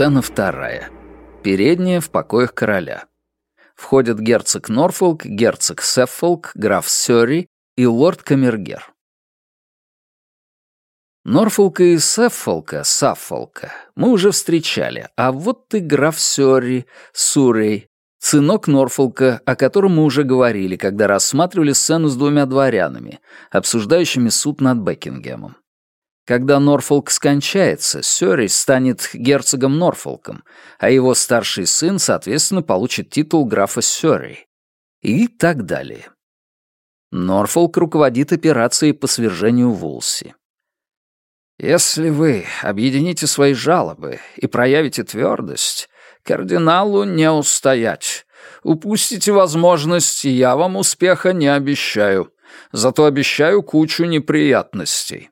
Сцена вторая. Передняя в покоях короля. Входят герцог Норфолк, герцог Сеффолк, граф Сёрри и лорд Камергер. Норфолка и Сеффолка, Саффолка, мы уже встречали, а вот и граф Сёрри, Сурей, сынок Норфолка, о котором мы уже говорили, когда рассматривали сцену с двумя дворянами, обсуждающими суд над Бекингемом. Когда Норфолк скончается, Сёрри станет герцогом Норфолком, а его старший сын, соответственно, получит титул графа Сёрри. И так далее. Норфолк руководит операцией по свержению Вулси. Если вы объедините свои жалобы и проявите твердость, кардиналу не устоять. Упустите возможность, и я вам успеха не обещаю. Зато обещаю кучу неприятностей.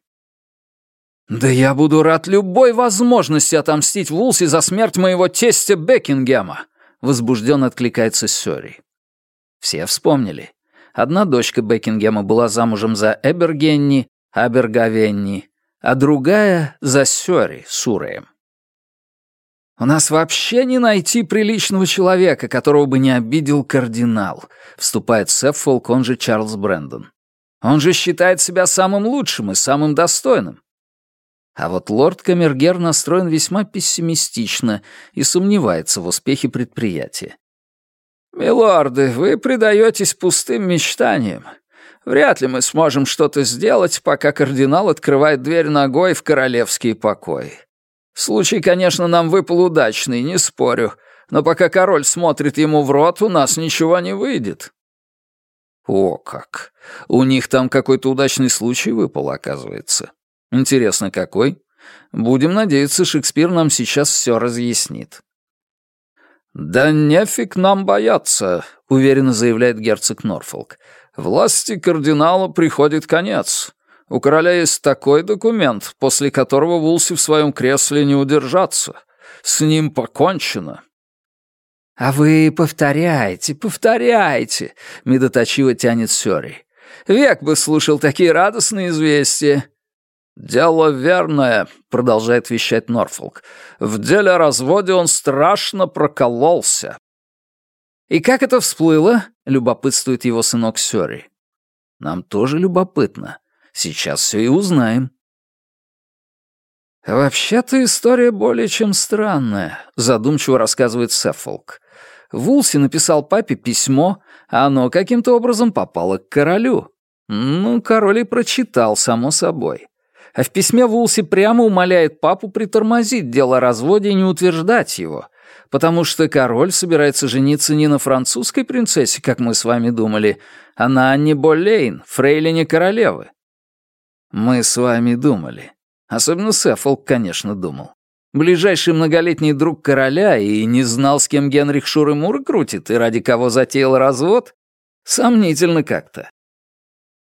«Да я буду рад любой возможности отомстить Вулси за смерть моего тестя Бекингема», — возбужденно откликается Сёри. Все вспомнили. Одна дочка Бекингема была замужем за Эбергенни, Абергавенни, а другая — за Сёри, Суреем. «У нас вообще не найти приличного человека, которого бы не обидел кардинал», — вступает Сеффолк, он же Чарльз Брэндон. «Он же считает себя самым лучшим и самым достойным. А вот лорд Камергер настроен весьма пессимистично и сомневается в успехе предприятия. «Милорды, вы предаетесь пустым мечтаниям. Вряд ли мы сможем что-то сделать, пока кардинал открывает дверь ногой в королевские покои. Случай, конечно, нам выпал удачный, не спорю, но пока король смотрит ему в рот, у нас ничего не выйдет». «О как! У них там какой-то удачный случай выпал, оказывается. Интересно, какой? Будем надеяться, Шекспир нам сейчас все разъяснит. «Да нефиг нам бояться», — уверенно заявляет герцог Норфолк. «Власти кардинала приходит конец. У короля есть такой документ, после которого Вулси в своем кресле не удержаться. С ним покончено». «А вы повторяете, повторяете», — медоточиво тянет Сёри. «Век бы слушал такие радостные известия. «Дело верное», — продолжает вещать Норфолк. «В деле о разводе он страшно прокололся». «И как это всплыло?» — любопытствует его сынок Сёри. «Нам тоже любопытно. Сейчас все и узнаем». «Вообще-то история более чем странная», — задумчиво рассказывает Сеффолк. Вулси написал папе письмо, а оно каким-то образом попало к королю. Ну, король и прочитал, само собой а в письме Вулси прямо умоляет папу притормозить дело о разводе и не утверждать его, потому что король собирается жениться не на французской принцессе, как мы с вами думали, а на Анне Болейн, фрейлине королевы. Мы с вами думали. Особенно Сеффолк, конечно, думал. Ближайший многолетний друг короля и не знал, с кем Генрих Шуры-Мур крутит и ради кого затеял развод? Сомнительно как-то.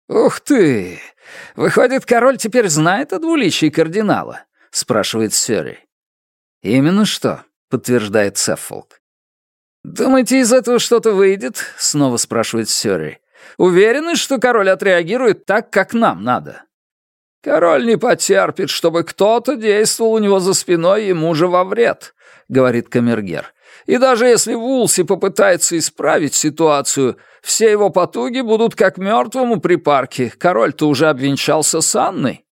«Ух ты! Выходит, король теперь знает о двуличии кардинала?» — спрашивает Сёри. «Именно что», — подтверждает Сеффолк. «Думаете, из этого что-то выйдет?» — снова спрашивает Сёри. «Уверены, что король отреагирует так, как нам надо?» «Король не потерпит, чтобы кто-то действовал у него за спиной ему же во вред», — говорит Камергер. И даже если Вулси попытается исправить ситуацию, все его потуги будут как мертвому при парке. Король-то уже обвенчался с Анной.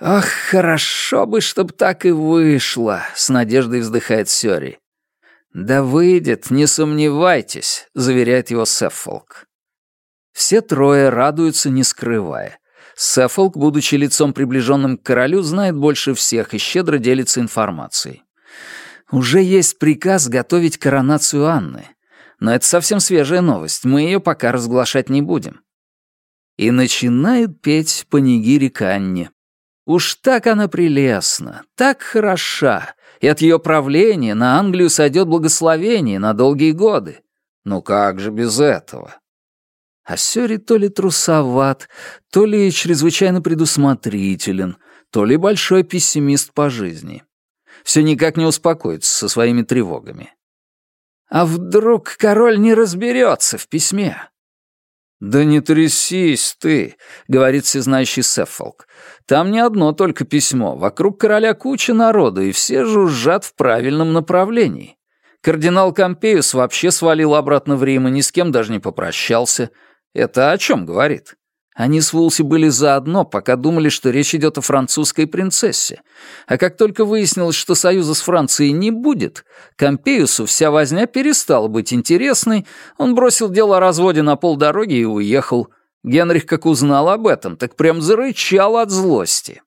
«Ах, хорошо бы, чтоб так и вышло», — с надеждой вздыхает Сёри. «Да выйдет, не сомневайтесь», — заверяет его Сеффолк. Все трое радуются, не скрывая. Сеффолк, будучи лицом приближенным к королю, знает больше всех и щедро делится информацией. Уже есть приказ готовить коронацию Анны. Но это совсем свежая новость, мы ее пока разглашать не будем. И начинает петь панигири к. Уж так она прелестна, так хороша, и от ее правления на Англию сойдет благословение на долгие годы. Ну как же без этого? А Сёри то ли трусоват, то ли чрезвычайно предусмотрителен, то ли большой пессимист по жизни все никак не успокоится со своими тревогами. А вдруг король не разберется в письме? «Да не трясись ты», — говорит всезнающий Сеффолк. «Там не одно только письмо. Вокруг короля куча народу, и все жужжат в правильном направлении. Кардинал Кампеюс вообще свалил обратно в Рим и ни с кем даже не попрощался. Это о чем говорит? Они с Вулси были заодно, пока думали, что речь идет о французской принцессе. А как только выяснилось, что союза с Францией не будет, Кампеюсу вся возня перестала быть интересной, он бросил дело о разводе на полдороги и уехал. Генрих, как узнал об этом, так прям зарычал от злости.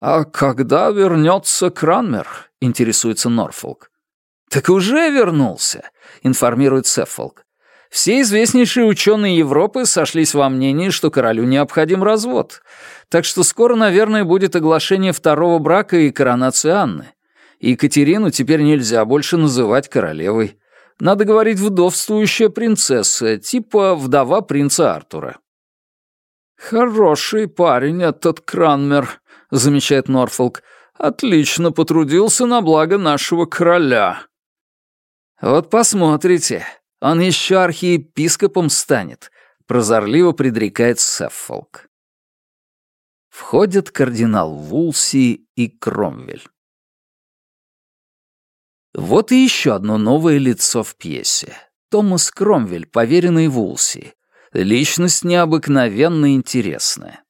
«А когда вернется Кранмер?» — интересуется Норфолк. «Так уже вернулся», — информирует Сеффолк. Все известнейшие ученые Европы сошлись во мнении, что королю необходим развод. Так что скоро, наверное, будет оглашение второго брака и коронация Анны. Екатерину теперь нельзя больше называть королевой. Надо говорить вдовствующая принцесса, типа вдова принца Артура. «Хороший парень этот Кранмер», — замечает Норфолк. «Отлично потрудился на благо нашего короля». «Вот посмотрите, он еще архиепископом станет», — прозорливо предрекает Сеффолк. Входят кардинал Вулси и Кромвель. Вот и еще одно новое лицо в пьесе. Томас Кромвель, поверенный Вулси. Личность необыкновенно интересная.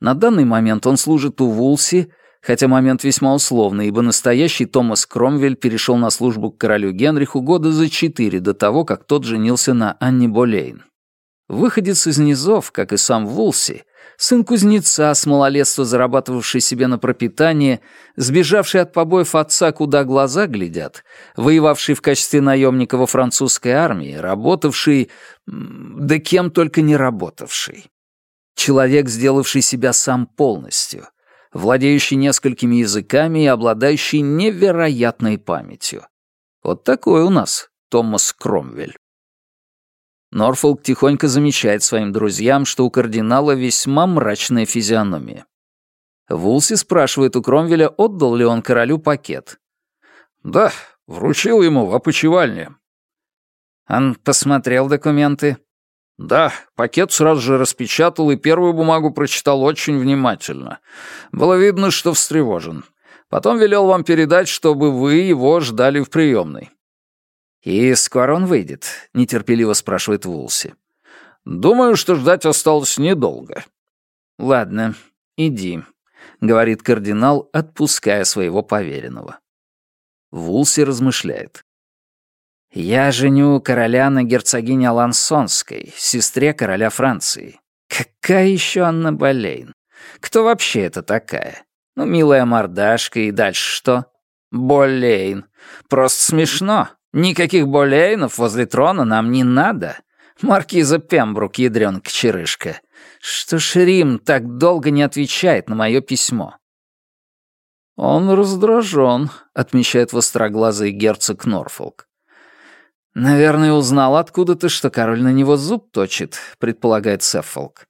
На данный момент он служит у Вулси, хотя момент весьма условный, ибо настоящий Томас Кромвель перешел на службу к королю Генриху года за четыре до того, как тот женился на Анне Болейн. Выходец из низов, как и сам Вулси, сын кузнеца, с малолетства зарабатывавший себе на пропитание, сбежавший от побоев отца, куда глаза глядят, воевавший в качестве наемника во французской армии, работавший... да кем только не работавший. Человек, сделавший себя сам полностью — владеющий несколькими языками и обладающий невероятной памятью. Вот такой у нас Томас Кромвель. Норфолк тихонько замечает своим друзьям, что у кардинала весьма мрачная физиономия. Вулси спрашивает у Кромвеля, отдал ли он королю пакет. «Да, вручил ему в опочивальне». Он посмотрел документы. «Да, пакет сразу же распечатал и первую бумагу прочитал очень внимательно. Было видно, что встревожен. Потом велел вам передать, чтобы вы его ждали в приемной». «И скоро он выйдет?» — нетерпеливо спрашивает Вулси. «Думаю, что ждать осталось недолго». «Ладно, иди», — говорит кардинал, отпуская своего поверенного. Вулси размышляет. Я женю короля на герцогине Алансонской, сестре короля Франции. Какая еще Анна Болейн? Кто вообще это такая? Ну, милая мордашка, и дальше что? Болейн. Просто смешно. Никаких Болейнов возле трона нам не надо. Маркиза Пембрук, ядрёнка черышка. Что ж Рим так долго не отвечает на мое письмо? Он раздражен, отмечает востроглазый герцог Норфолк. «Наверное, узнал откуда-то, что король на него зуб точит», — предполагает Сеффолк.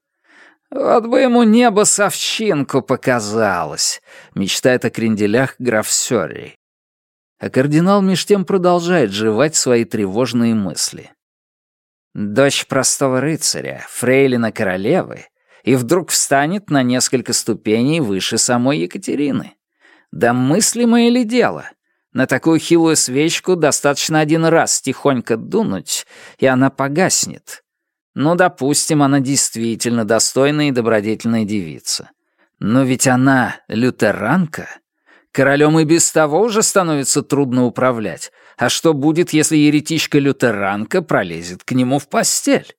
«Вот бы ему небо совчинку показалось», — мечтает о кренделях граф Сёрри. А кардинал меж тем продолжает жевать свои тревожные мысли. Дочь простого рыцаря, фрейлина королевы, и вдруг встанет на несколько ступеней выше самой Екатерины. Да мыслимое ли дело? На такую хилую свечку достаточно один раз тихонько дунуть, и она погаснет. Ну, допустим, она действительно достойная и добродетельная девица. Но ведь она лютеранка. Королем и без того уже становится трудно управлять. А что будет, если еретичка-лютеранка пролезет к нему в постель?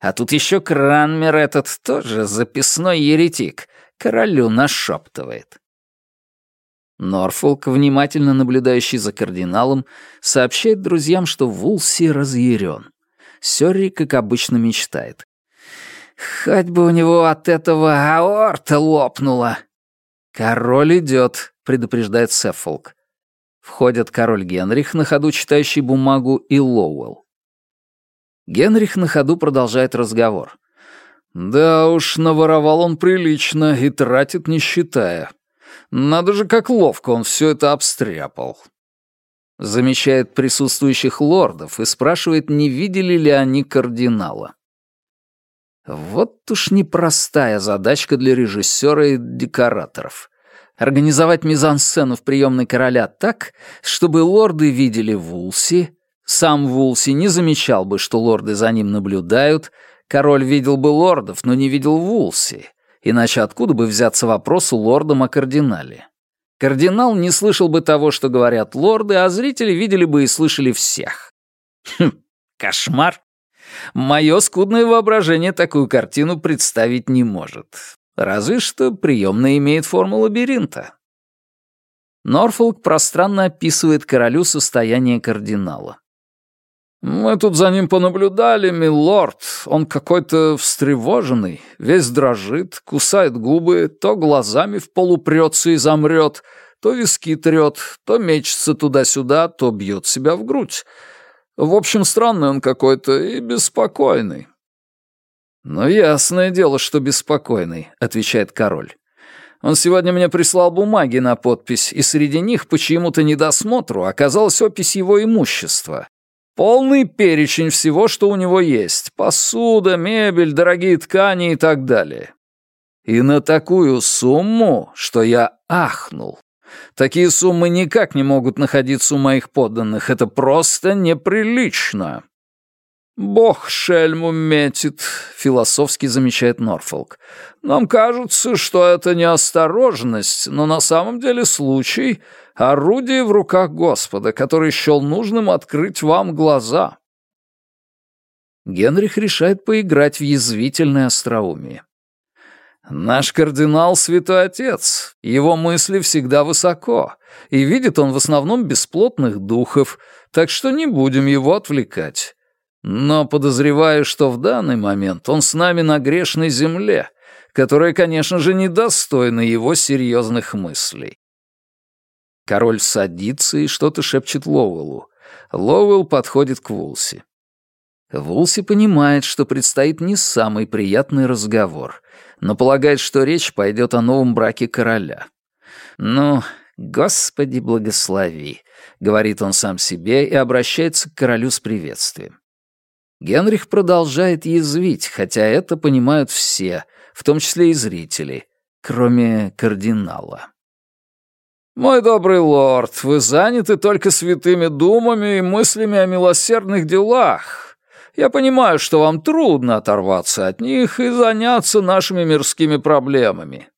А тут еще Кранмер этот тоже записной еретик. Королю нашептывает. Норфолк, внимательно наблюдающий за кардиналом, сообщает друзьям, что Вулси разъярен. Сёрри, как обычно, мечтает. «Хоть бы у него от этого аорта лопнула!» «Король идет», — предупреждает Сеффолк. Входят король Генрих, на ходу читающий бумагу, и Лоуэлл. Генрих на ходу продолжает разговор. «Да уж, наворовал он прилично и тратит, не считая. Надо же, как ловко он все это обстряпал. Замечает присутствующих лордов и спрашивает, не видели ли они кардинала. Вот уж непростая задачка для режиссера и декораторов. Организовать мизансцену в приемной короля так, чтобы лорды видели Вулси, сам Вулси не замечал бы, что лорды за ним наблюдают, король видел бы лордов, но не видел Вулси, иначе откуда бы взяться вопрос у лордом о кардинале? Кардинал не слышал бы того, что говорят лорды, а зрители видели бы и слышали всех. Хм, кошмар. Мое скудное воображение такую картину представить не может. Разве что приемная имеет форму лабиринта. Норфолк пространно описывает королю состояние кардинала. «Мы тут за ним понаблюдали, милорд. Он какой-то встревоженный, весь дрожит, кусает губы, то глазами в пол упрется и замрет, то виски трет, то мечется туда-сюда, то бьет себя в грудь. В общем, странный он какой-то и беспокойный». «Ну, ясное дело, что беспокойный», — отвечает король. «Он сегодня мне прислал бумаги на подпись, и среди них по чьему-то недосмотру оказалась опись его имущества. Полный перечень всего, что у него есть. Посуда, мебель, дорогие ткани и так далее. И на такую сумму, что я ахнул. Такие суммы никак не могут находиться у моих подданных. Это просто неприлично. «Бог шельму метит», — философски замечает Норфолк. «Нам кажется, что это неосторожность, но на самом деле случай — орудие в руках Господа, который счел нужным открыть вам глаза». Генрих решает поиграть в язвительное остроумие. Наш кардинал — святой отец, его мысли всегда высоко, и видит он в основном бесплотных духов, так что не будем его отвлекать. Но подозреваю, что в данный момент он с нами на грешной земле, которая, конечно же, недостойна его серьезных мыслей. Король садится и что-то шепчет Лоуэллу. Лоуэлл подходит к Вулси. Вулси понимает, что предстоит не самый приятный разговор, но полагает, что речь пойдет о новом браке короля. «Ну, Господи, благослови», — говорит он сам себе и обращается к королю с приветствием. Генрих продолжает язвить, хотя это понимают все, в том числе и зрители, кроме кардинала. «Мой добрый лорд, вы заняты только святыми думами и мыслями о милосердных делах. Я понимаю, что вам трудно оторваться от них и заняться нашими мирскими проблемами».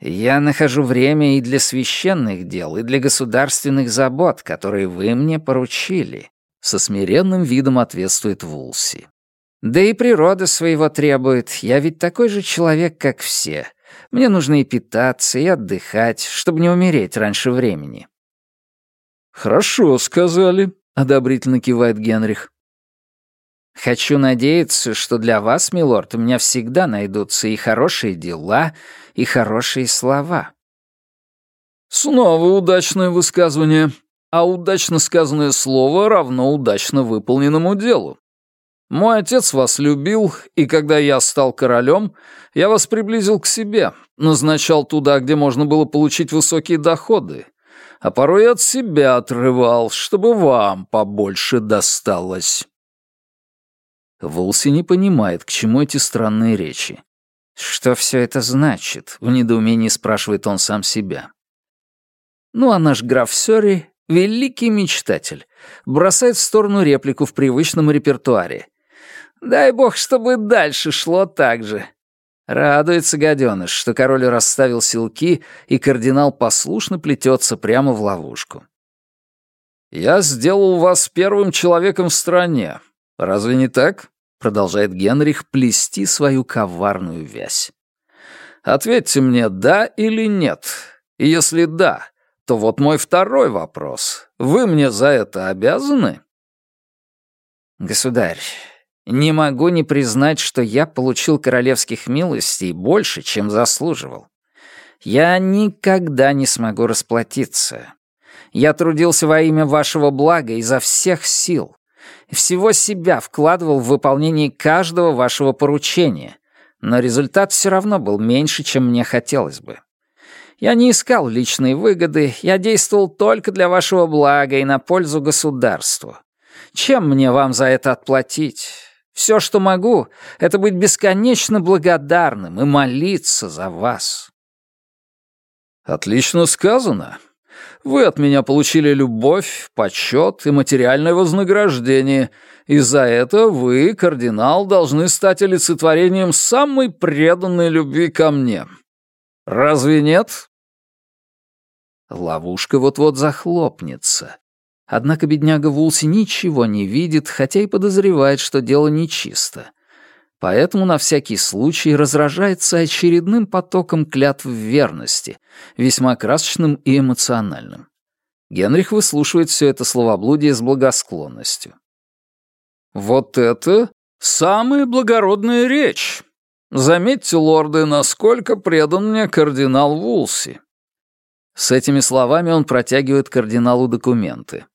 «Я нахожу время и для священных дел, и для государственных забот, которые вы мне поручили», — со смиренным видом ответствует Вулси. «Да и природа своего требует. Я ведь такой же человек, как все. Мне нужно и питаться, и отдыхать, чтобы не умереть раньше времени». «Хорошо сказали», — одобрительно кивает Генрих. Хочу надеяться, что для вас, милорд, у меня всегда найдутся и хорошие дела, и хорошие слова». Снова удачное высказывание. А удачно сказанное слово равно удачно выполненному делу. Мой отец вас любил, и когда я стал королем, я вас приблизил к себе, назначал туда, где можно было получить высокие доходы, а порой от себя отрывал, чтобы вам побольше досталось. Волси не понимает, к чему эти странные речи. «Что все это значит?» — в недоумении спрашивает он сам себя. Ну а наш граф Сёри — великий мечтатель. Бросает в сторону реплику в привычном репертуаре. «Дай бог, чтобы дальше шло так же». Радуется гаденыш, что король расставил силки, и кардинал послушно плетется прямо в ловушку. «Я сделал вас первым человеком в стране. Разве не так?» продолжает Генрих плести свою коварную вязь. Ответьте мне, да или нет. И если да, то вот мой второй вопрос. Вы мне за это обязаны? Государь, не могу не признать, что я получил королевских милостей больше, чем заслуживал. Я никогда не смогу расплатиться. Я трудился во имя вашего блага изо всех сил всего себя вкладывал в выполнение каждого вашего поручения, но результат все равно был меньше, чем мне хотелось бы. Я не искал личной выгоды, я действовал только для вашего блага и на пользу государству. Чем мне вам за это отплатить? Все, что могу, это быть бесконечно благодарным и молиться за вас». «Отлично сказано. Вы от меня получили любовь, почет и материальное вознаграждение, и за это вы, кардинал, должны стать олицетворением самой преданной любви ко мне. Разве нет?» Ловушка вот-вот захлопнется. Однако бедняга Вулси ничего не видит, хотя и подозревает, что дело нечисто. Поэтому на всякий случай разражается очередным потоком клятв верности, весьма красочным и эмоциональным. Генрих выслушивает все это словоблудие с благосклонностью. «Вот это самая благородная речь. Заметьте, лорды, насколько предан мне кардинал Вулси». С этими словами он протягивает кардиналу документы.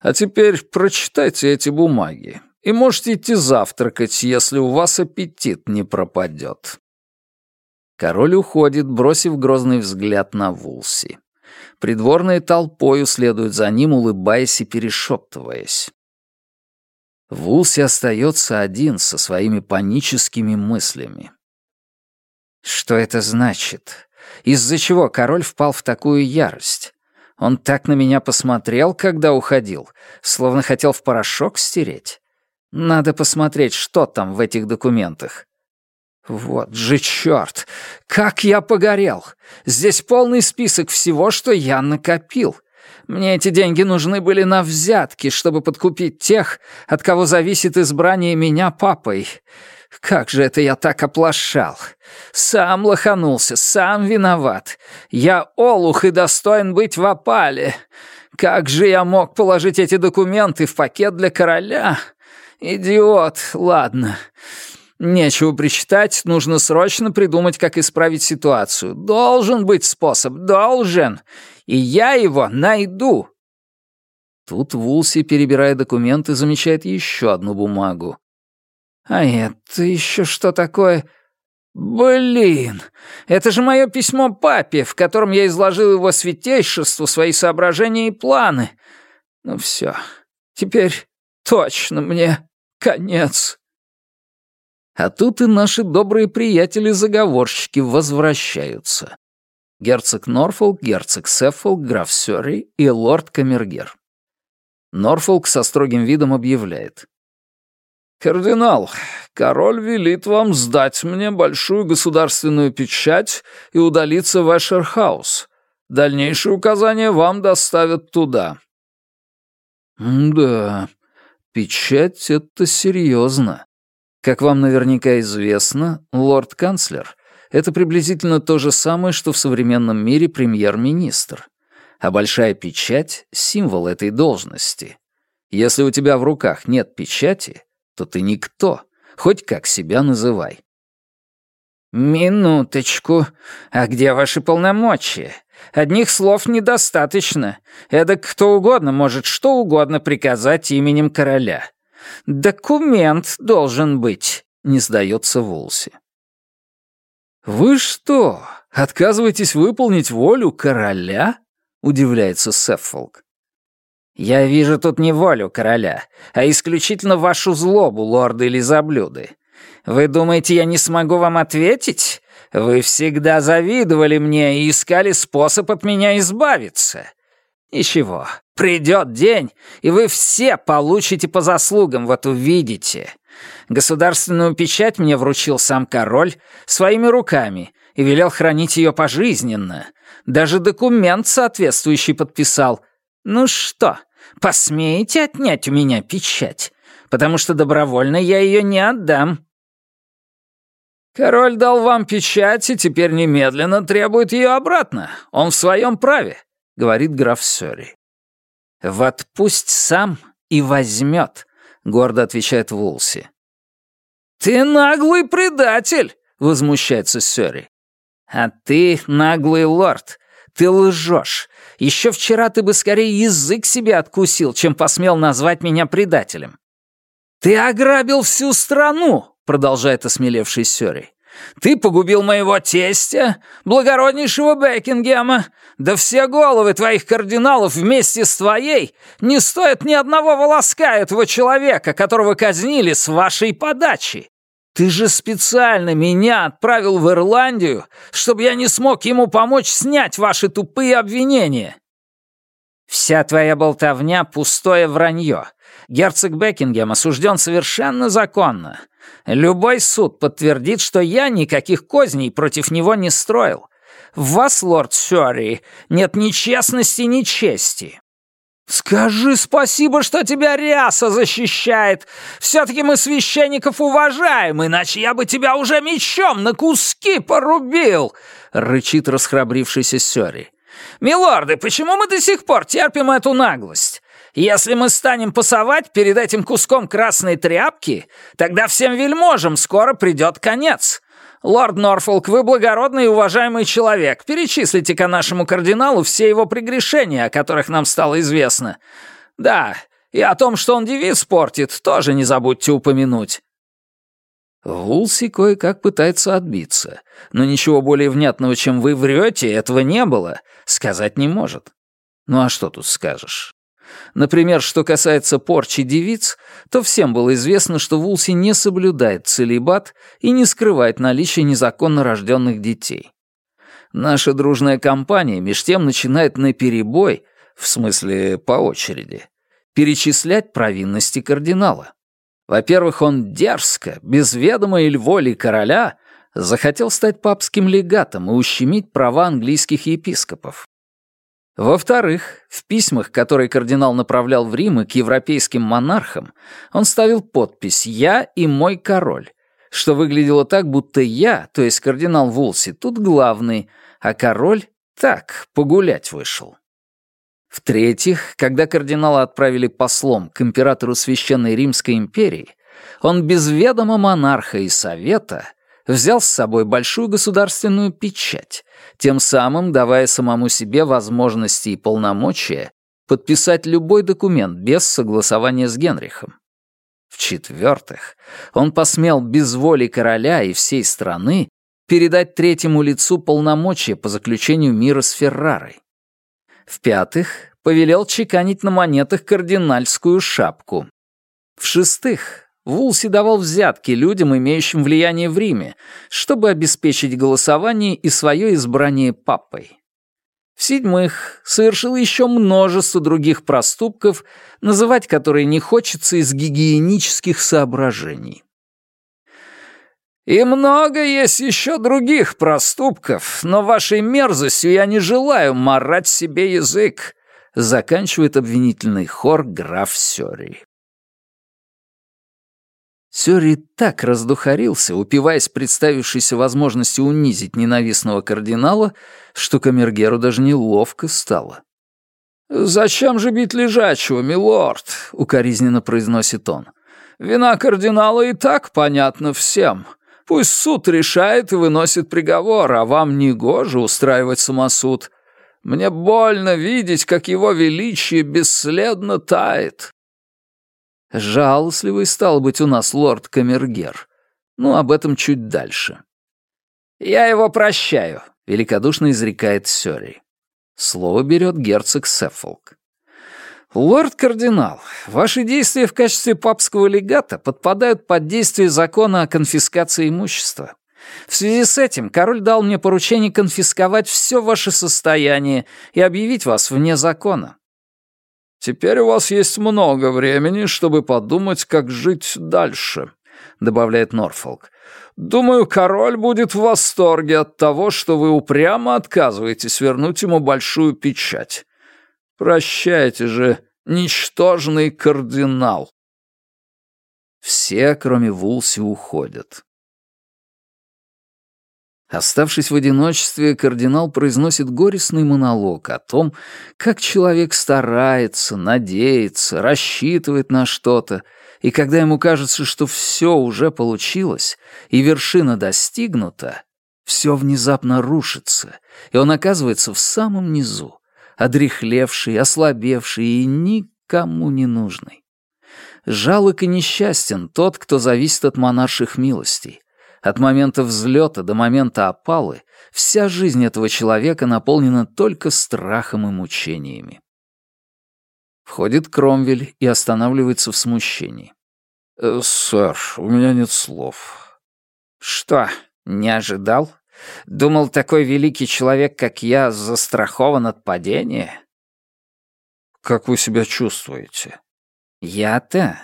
А теперь прочитайте эти бумаги, и можете идти завтракать, если у вас аппетит не пропадет». Король уходит, бросив грозный взгляд на Вулси. Придворные толпою следуют за ним, улыбаясь и перешептываясь. Вулси остается один со своими паническими мыслями. Что это значит? Из-за чего король впал в такую ярость? Он так на меня посмотрел, когда уходил, словно хотел в порошок стереть. Надо посмотреть, что там в этих документах. Вот же чёрт! Как я погорел! Здесь полный список всего, что я накопил. Мне эти деньги нужны были на взятки, чтобы подкупить тех, от кого зависит избрание меня папой. Как же это я так оплошал? Сам лоханулся, сам виноват. Я олух и достоин быть в опале. Как же я мог положить эти документы в пакет для короля? Идиот, ладно. Нечего причитать, нужно срочно придумать, как исправить ситуацию. Должен быть способ, должен. И я его найду. Тут Вулси, перебирая документы, замечает еще одну бумагу. А это еще что такое? Блин, это же мое письмо папе, в котором я изложил его святейшеству свои соображения и планы. Ну все, теперь точно мне конец. А тут и наши добрые приятели-заговорщики возвращаются. Герцог Норфолк, герцог Сеффолк, граф Сёрри и лорд Камергер. Норфолк со строгим видом объявляет. «Кардинал, король велит вам сдать мне большую государственную печать и удалиться в Эшерхаус. Дальнейшие указания вам доставят туда». «Да, печать — это серьезно. Как вам наверняка известно, лорд-канцлер — это приблизительно то же самое, что в современном мире премьер-министр. А большая печать — символ этой должности. Если у тебя в руках нет печати, то ты никто, хоть как себя называй. «Минуточку. А где ваши полномочия? Одних слов недостаточно. Эдак кто угодно может что угодно приказать именем короля. Документ должен быть», — не сдается Вулси. «Вы что, отказываетесь выполнить волю короля?» — удивляется Сеффолк. «Я вижу тут не волю короля, а исключительно вашу злобу, лорды или заблюды. Вы думаете, я не смогу вам ответить? Вы всегда завидовали мне и искали способ от меня избавиться. Ничего, придет день, и вы все получите по заслугам, вот увидите. Государственную печать мне вручил сам король своими руками и велел хранить ее пожизненно. Даже документ соответствующий подписал — «Ну что, посмеете отнять у меня печать? Потому что добровольно я ее не отдам». «Король дал вам печать и теперь немедленно требует ее обратно. Он в своем праве», — говорит граф Сёри. «Вот пусть сам и возьмет», — гордо отвечает Вулси. «Ты наглый предатель!» — возмущается Сёри. «А ты наглый лорд. Ты лжешь. Еще вчера ты бы скорее язык себе откусил, чем посмел назвать меня предателем». «Ты ограбил всю страну!» — продолжает осмелевший Сёрий. Ты погубил моего тестя, благороднейшего Бекингема. Да все головы твоих кардиналов вместе с твоей не стоят ни одного волоска этого человека, которого казнили с вашей подачи. Ты же специально меня отправил в Ирландию, чтобы я не смог ему помочь снять ваши тупые обвинения. Вся твоя болтовня — пустое вранье. Герцог Бекингем осужден совершенно законно. Любой суд подтвердит, что я никаких козней против него не строил. В вас, лорд Сёрри, нет ни честности, ни чести. «Скажи спасибо, что тебя ряса защищает. Все-таки мы священников уважаем, иначе я бы тебя уже мечом на куски порубил!» — рычит расхрабрившийся Сёри. «Милорды, почему мы до сих пор терпим эту наглость? Если мы станем пасовать перед этим куском красной тряпки, тогда всем вельможам скоро придет конец. Лорд Норфолк, вы благородный и уважаемый человек. Перечислите-ка нашему кардиналу все его прегрешения, о которых нам стало известно. Да, и о том, что он девиз портит, тоже не забудьте упомянуть». Вулси кое-как пытается отбиться, но ничего более внятного, чем вы врете, этого не было, сказать не может. Ну а что тут скажешь? Например, что касается порчи девиц, то всем было известно, что Вулси не соблюдает целибат и не скрывает наличие незаконно рожденных детей. Наша дружная компания меж тем начинает наперебой, в смысле по очереди, перечислять провинности кардинала. Во-первых, он дерзко, без ведома или воли короля, захотел стать папским легатом и ущемить права английских епископов. Во-вторых, в письмах, которые кардинал направлял в Рим и к европейским монархам, он ставил подпись «Я и мой король», что выглядело так, будто я, то есть кардинал Вулси, тут главный, а король так, погулять вышел. В-третьих, когда кардинала отправили послом к императору Священной Римской империи, он без ведома монарха и совета взял с собой большую государственную печать, тем самым давая самому себе возможности и полномочия подписать любой документ без согласования с Генрихом. В-четвертых, он посмел без воли короля и всей страны передать третьему лицу полномочия по заключению мира с Феррарой. В-пятых, повелел чеканить на монетах кардинальскую шапку. В-шестых, Вулси давал взятки людям, имеющим влияние в Риме, чтобы обеспечить голосование и свое избрание папой. В-седьмых, совершил еще множество других проступков, называть которые не хочется из гигиенических соображений. «И много есть еще других проступков, но вашей мерзостью я не желаю марать себе язык», заканчивает обвинительный хор граф Сёри. Сёри так раздухарился, упиваясь представившейся возможностью унизить ненавистного кардинала, что камергеру даже неловко стало. «Зачем же бить лежачего, милорд?» — укоризненно произносит он. «Вина кардинала и так понятна всем. Пусть суд решает и выносит приговор, а вам не гоже устраивать самосуд. Мне больно видеть, как его величие бесследно тает». Жалостливый стал быть у нас лорд Камергер. Ну, об этом чуть дальше. «Я его прощаю», — великодушно изрекает Сёри. Слово берет герцог Сеффолк. «Лорд-кардинал, ваши действия в качестве папского легата подпадают под действие закона о конфискации имущества. В связи с этим король дал мне поручение конфисковать все ваше состояние и объявить вас вне закона. «Теперь у вас есть много времени, чтобы подумать, как жить дальше», — добавляет Норфолк. «Думаю, король будет в восторге от того, что вы упрямо отказываетесь вернуть ему большую печать. Прощайте же, ничтожный кардинал». Все, кроме Вулси, уходят. Оставшись в одиночестве, кардинал произносит горестный монолог о том, как человек старается, надеется, рассчитывает на что-то, и когда ему кажется, что все уже получилось, и вершина достигнута, все внезапно рушится, и он оказывается в самом низу, одрехлевший, ослабевший и никому не нужный. Жалок и несчастен тот, кто зависит от монарших милостей, От момента взлета до момента опалы вся жизнь этого человека наполнена только страхом и мучениями. Входит Кромвель и останавливается в смущении. «Э, «Сэр, у меня нет слов». «Что, не ожидал? Думал, такой великий человек, как я, застрахован от падения?» «Как вы себя чувствуете?» «Я-то?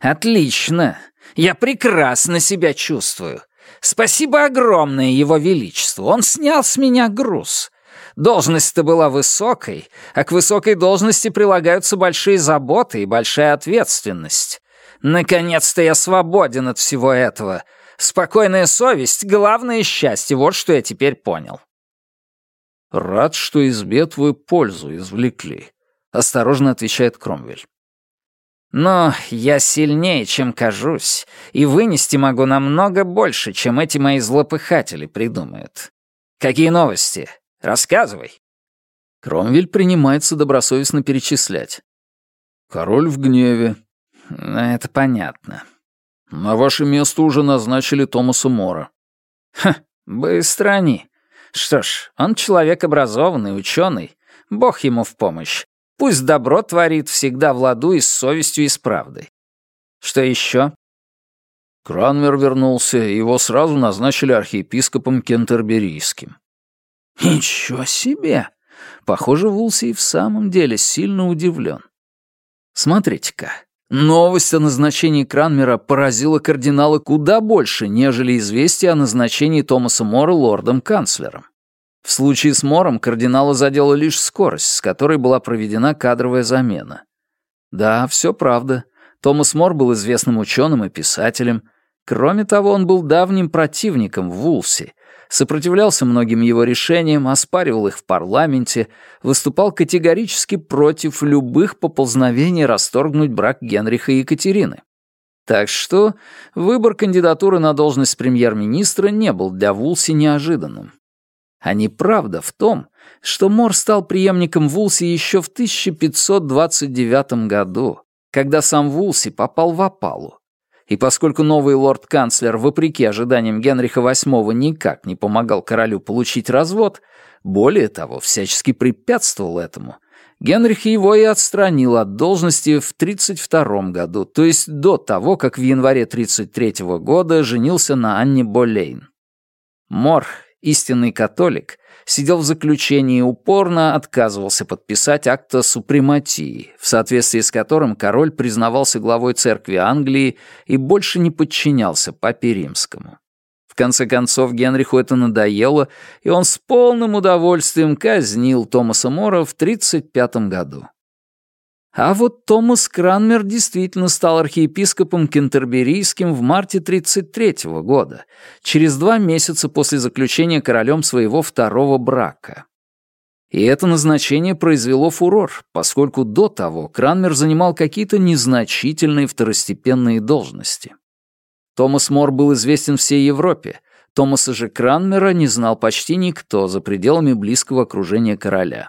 Отлично! Я прекрасно себя чувствую. Спасибо огромное его величеству. Он снял с меня груз. Должность-то была высокой, а к высокой должности прилагаются большие заботы и большая ответственность. Наконец-то я свободен от всего этого. Спокойная совесть — главное счастье, вот что я теперь понял. «Рад, что из бед вы пользу извлекли», — осторожно отвечает Кромвель. Но я сильнее, чем кажусь, и вынести могу намного больше, чем эти мои злопыхатели придумают. Какие новости? Рассказывай. Кромвель принимается добросовестно перечислять. Король в гневе. Это понятно. На ваше место уже назначили Томаса Мора. Ха, быстро они. Что ж, он человек образованный, ученый. Бог ему в помощь. Пусть добро творит всегда в ладу и с совестью, и с правдой. Что еще? Кранмер вернулся, и его сразу назначили архиепископом Кентерберийским. Ничего себе! Похоже, Вулси и в самом деле сильно удивлен. Смотрите-ка, новость о назначении Кранмера поразила кардинала куда больше, нежели известие о назначении Томаса Мора лордом-канцлером. В случае с Мором кардинала задела лишь скорость, с которой была проведена кадровая замена. Да, все правда. Томас Мор был известным ученым и писателем. Кроме того, он был давним противником в Вулсе, сопротивлялся многим его решениям, оспаривал их в парламенте, выступал категорически против любых поползновений расторгнуть брак Генриха и Екатерины. Так что выбор кандидатуры на должность премьер-министра не был для Вулси неожиданным. А неправда в том, что Мор стал преемником Вулси еще в 1529 году, когда сам Вулси попал в опалу. И поскольку новый лорд-канцлер, вопреки ожиданиям Генриха VIII, никак не помогал королю получить развод, более того, всячески препятствовал этому, Генрих его и отстранил от должности в 32 году, то есть до того, как в январе 33 года женился на Анне Болейн. Мор истинный католик, сидел в заключении и упорно отказывался подписать акт о супрематии, в соответствии с которым король признавался главой церкви Англии и больше не подчинялся папе римскому. В конце концов, Генриху это надоело, и он с полным удовольствием казнил Томаса Мора в 1935 году. А вот Томас Кранмер действительно стал архиепископом Кентерберийским в марте 33 года, через два месяца после заключения королем своего второго брака. И это назначение произвело фурор, поскольку до того Кранмер занимал какие-то незначительные второстепенные должности. Томас Мор был известен всей Европе, Томаса же Кранмера не знал почти никто за пределами близкого окружения короля.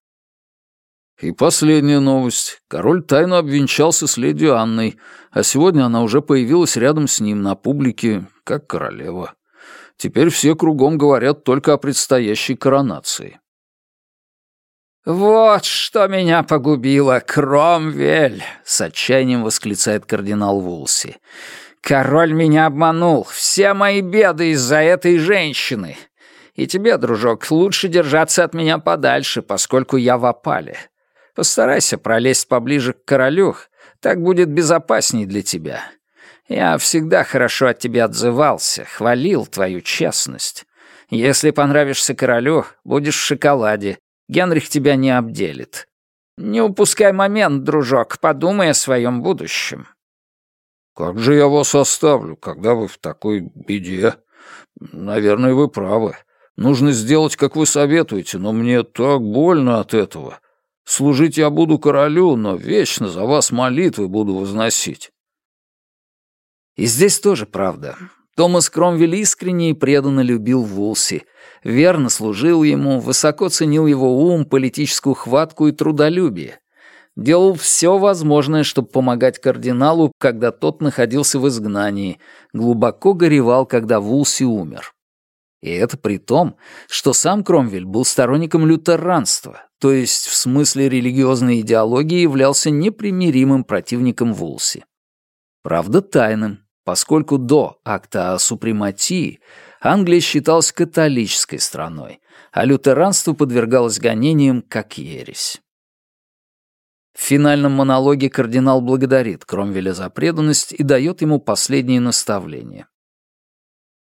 И последняя новость. Король тайно обвенчался с леди Анной, а сегодня она уже появилась рядом с ним на публике, как королева. Теперь все кругом говорят только о предстоящей коронации. «Вот что меня погубило, Кромвель!» — с отчаянием восклицает кардинал Вулси. «Король меня обманул. Все мои беды из-за этой женщины. И тебе, дружок, лучше держаться от меня подальше, поскольку я в опале. Постарайся пролезть поближе к королю, так будет безопасней для тебя. Я всегда хорошо от тебя отзывался, хвалил твою честность. Если понравишься королю, будешь в шоколаде. Генрих тебя не обделит. Не упускай момент, дружок, подумай о своем будущем». «Как же я вас оставлю, когда вы в такой беде? Наверное, вы правы. Нужно сделать, как вы советуете, но мне так больно от этого. Служить я буду королю, но вечно за вас молитвы буду возносить». И здесь тоже правда. Томас Кромвель искренне и преданно любил Вулси, верно служил ему, высоко ценил его ум, политическую хватку и трудолюбие. делал все возможное, чтобы помогать кардиналу, когда тот находился в изгнании, глубоко горевал, когда Вулси умер. И это при том, что сам Кромвель был сторонником лютеранства, то есть в смысле религиозной идеологии являлся непримиримым противником Вулси. Правда, тайным, поскольку до акта о супрематии Англия считалась католической страной, а лютеранство подвергалось гонениям как ересь. В финальном монологе кардинал благодарит Кромвеля за преданность и дает ему последние наставления.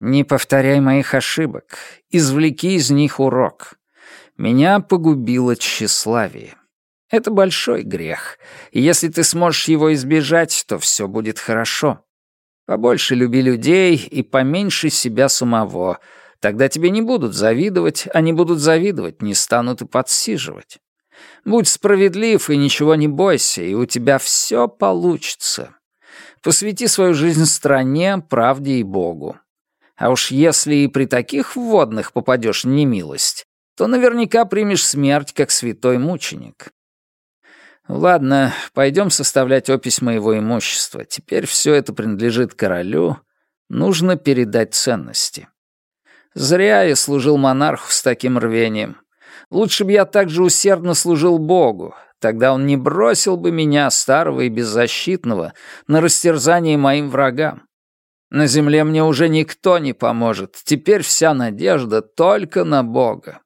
«Не повторяй моих ошибок, извлеки из них урок. Меня погубило тщеславие. Это большой грех, если ты сможешь его избежать, то все будет хорошо. Побольше люби людей и поменьше себя самого. Тогда тебе не будут завидовать, а не будут завидовать, не станут и подсиживать. Будь справедлив и ничего не бойся, и у тебя все получится. Посвяти свою жизнь стране, правде и Богу. А уж если и при таких вводных попадешь в немилость, то наверняка примешь смерть как святой мученик. Ладно, пойдем составлять опись моего имущества. Теперь все это принадлежит королю. Нужно передать ценности. Зря я служил монарху с таким рвением. Лучше бы я так же усердно служил Богу. Тогда он не бросил бы меня, старого и беззащитного, на растерзание моим врагам. На земле мне уже никто не поможет. Теперь вся надежда только на Бога.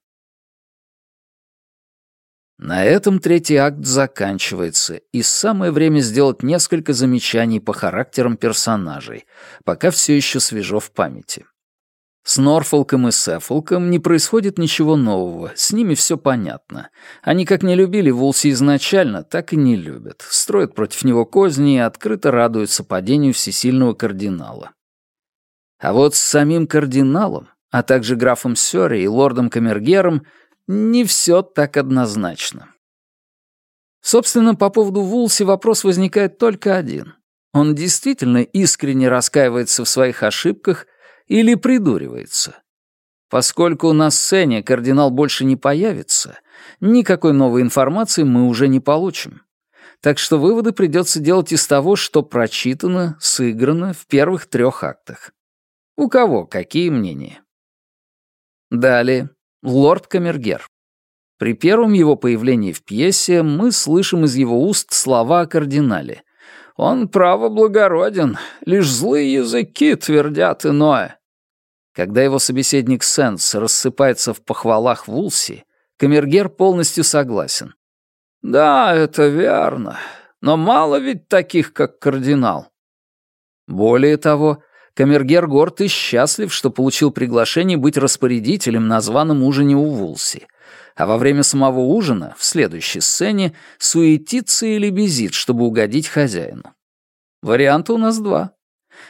На этом третий акт заканчивается, и самое время сделать несколько замечаний по характерам персонажей, пока все еще свежо в памяти. С Норфолком и Сеффолком не происходит ничего нового, с ними все понятно. Они как не любили Вулси изначально, так и не любят, строят против него козни и открыто радуются падению всесильного кардинала. А вот с самим кардиналом, а также графом Сёре и лордом Камергером — не все так однозначно. Собственно, по поводу Вулси вопрос возникает только один. Он действительно искренне раскаивается в своих ошибках или придуривается? Поскольку на сцене кардинал больше не появится, никакой новой информации мы уже не получим. Так что выводы придется делать из того, что прочитано, сыграно в первых трех актах. У кого какие мнения? Далее, лорд Камергер. При первом его появлении в пьесе мы слышим из его уст слова о кардинале. «Он право благороден, лишь злые языки твердят иное». Когда его собеседник Сенс рассыпается в похвалах Вулси, Камергер полностью согласен. «Да, это верно, но мало ведь таких, как кардинал». Более того, Камергер горд и счастлив, что получил приглашение быть распорядителем на званом ужине у Вулси. А во время самого ужина, в следующей сцене, суетится или безит, чтобы угодить хозяину. Варианты у нас два.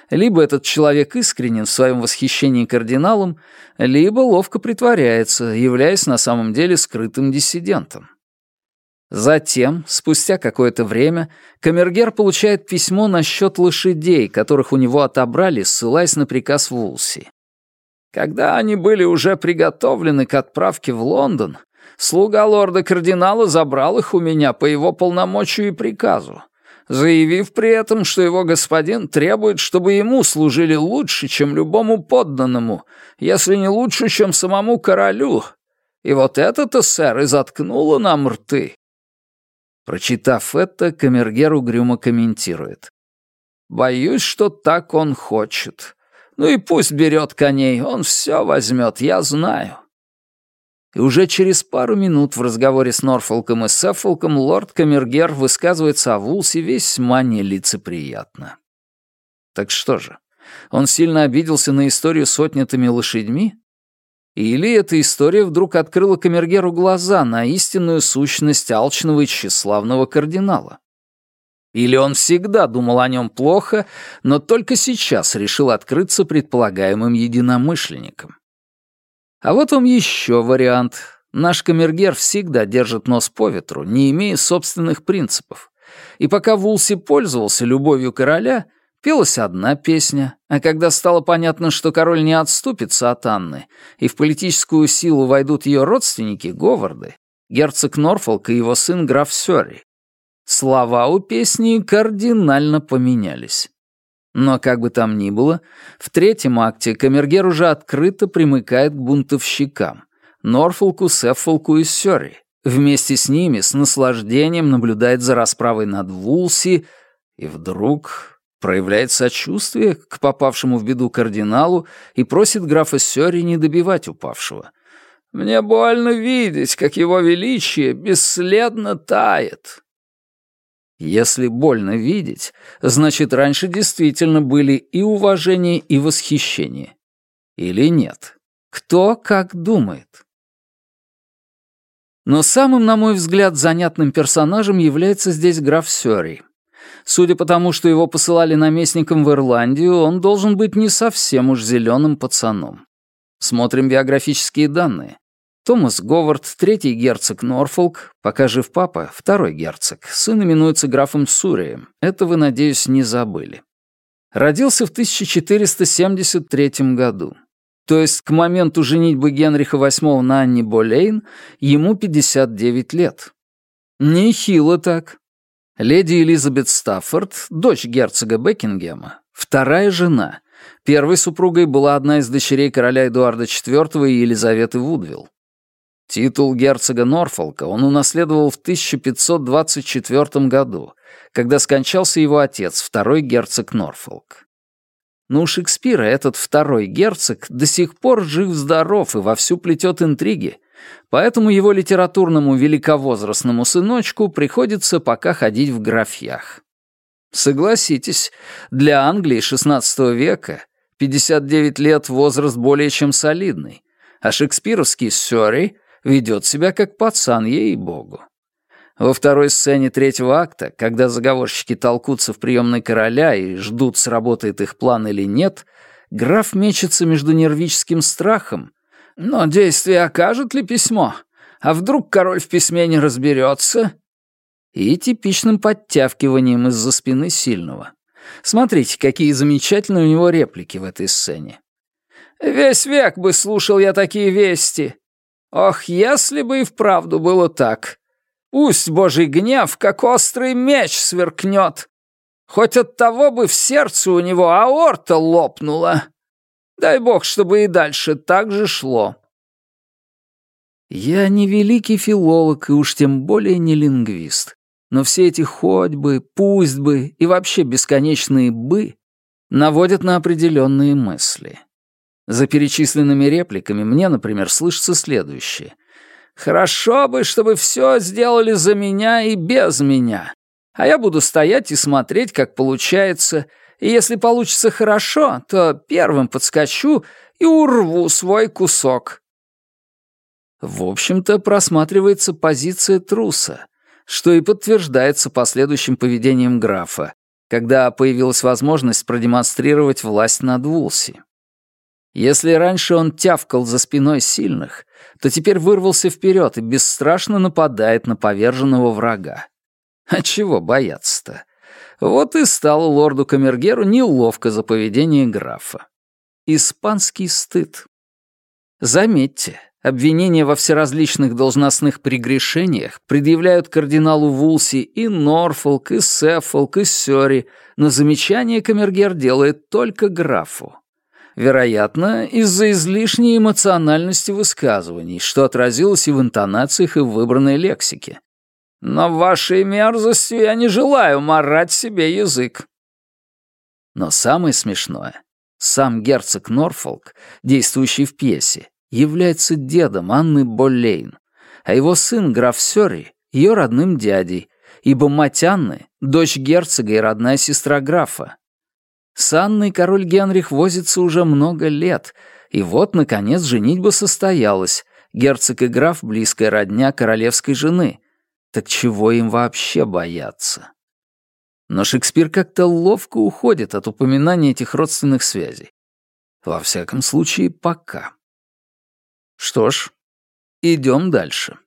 Либо этот человек искренен в своем восхищении кардиналом, либо ловко притворяется, являясь на самом деле скрытым диссидентом. Затем, спустя какое-то время, Камергер получает письмо насчет лошадей, которых у него отобрали, ссылаясь на приказ Вулси. Когда они были уже приготовлены к отправке в Лондон, слуга лорда-кардинала забрал их у меня по его полномочию и приказу, заявив при этом, что его господин требует, чтобы ему служили лучше, чем любому подданному, если не лучше, чем самому королю. И вот это-то, сэр, и заткнуло нам рты. Прочитав это, Камергер угрюмо комментирует. «Боюсь, что так он хочет. Ну и пусть берет коней, он все возьмет, я знаю». И уже через пару минут в разговоре с Норфолком и Сеффолком лорд Камергер высказывается о Вулсе весьма нелицеприятно. Так что же, он сильно обиделся на историю с отнятыми лошадьми? Или эта история вдруг открыла Камергеру глаза на истинную сущность алчного и тщеславного кардинала? Или он всегда думал о нем плохо, но только сейчас решил открыться предполагаемым единомышленникам? А вот вам еще вариант. Наш камергер всегда держит нос по ветру, не имея собственных принципов. И пока Вулси пользовался любовью короля, Пелась одна песня, а когда стало понятно, что король не отступится от Анны, и в политическую силу войдут ее родственники Говарды, герцог Норфолк и его сын граф Сёрри, Слова у песни кардинально поменялись. Но как бы там ни было, в третьем акте Камергер уже открыто примыкает к бунтовщикам — Норфолку, Сеффолку и Сёрри. Вместе с ними с наслаждением наблюдает за расправой над Вулси и вдруг проявляет сочувствие к попавшему в беду кардиналу и просит графа Сёрри не добивать упавшего. «Мне больно видеть, как его величие бесследно тает». Если больно видеть, значит, раньше действительно были и уважение, и восхищение. Или нет? Кто как думает? Но самым, на мой взгляд, занятным персонажем является здесь граф Сёрри. Судя по тому, что его посылали наместником в Ирландию, он должен быть не совсем уж зеленым пацаном. Смотрим биографические данные. Томас Говард, третий герцог Норфолк, пока жив папа, второй герцог, сын именуется графом Сурием. Это вы, надеюсь, не забыли. Родился в 1473 году. То есть к моменту женитьбы Генриха VIII на Анне Болейн ему 59 лет. Нехило так. Леди Элизабет Стаффорд, дочь герцога Бекингема, вторая жена. Первой супругой была одна из дочерей короля Эдуарда IV и Елизаветы Вудвилл. Титул герцога Норфолка он унаследовал в 1524 году, когда скончался его отец, второй герцог Норфолк. Но у Шекспира этот второй герцог до сих пор жив-здоров и вовсю плетет интриги, поэтому его литературному великовозрастному сыночку приходится пока ходить в графьях. Согласитесь, для Англии XVI века 59 лет — возраст более чем солидный, а шекспировский Сёрри ведет себя как пацан, ей-богу. Во второй сцене третьего акта, когда заговорщики толкутся в приемной короля и ждут, сработает их план или нет, граф мечется между нервическим страхом. Но действие окажет ли письмо? А вдруг король в письме не разберется? И типичным подтявкиванием из-за спины сильного. Смотрите, какие замечательные у него реплики в этой сцене. «Весь век бы слушал я такие вести. Ох, если бы и вправду было так. Пусть божий гнев, как острый меч, сверкнет. Хоть от того бы в сердце у него аорта лопнула. Дай бог, чтобы и дальше так же шло. Я не великий филолог и уж тем более не лингвист. Но все эти «хоть бы», «пусть бы» и вообще бесконечные «бы» наводят на определенные мысли. За перечисленными репликами мне, например, слышится следующее. «Хорошо бы, чтобы все сделали за меня и без меня. А я буду стоять и смотреть, как получается. И если получится хорошо, то первым подскочу и урву свой кусок». В общем-то, просматривается позиция труса, что и подтверждается последующим поведением графа, когда появилась возможность продемонстрировать власть над Вулси. Если раньше он тявкал за спиной сильных, то теперь вырвался вперед и бесстрашно нападает на поверженного врага. А чего бояться-то? Вот и стало лорду Камергеру неловко за поведение графа. Испанский стыд. Заметьте, обвинения во всеразличных должностных прегрешениях предъявляют кардиналу Вулси и Норфолк, и Сеффолк, и Сёри, но замечание Камергер делает только графу. Вероятно, из-за излишней эмоциональности высказываний, что отразилось и в интонациях, и в выбранной лексике. Но вашей мерзости я не желаю марать себе язык. Но самое смешное, сам герцог Норфолк, действующий в пьесе, является дедом Анны Боллейн, а его сын граф Сёрри — ее родным дядей, ибо мать Анны — дочь герцога и родная сестра графа, с Анной король Генрих возится уже много лет, и вот, наконец, женитьба состоялась. Герцог и граф — близкая родня королевской жены. Так чего им вообще бояться? Но Шекспир как-то ловко уходит от упоминания этих родственных связей. Во всяком случае, пока. Что ж, идем дальше.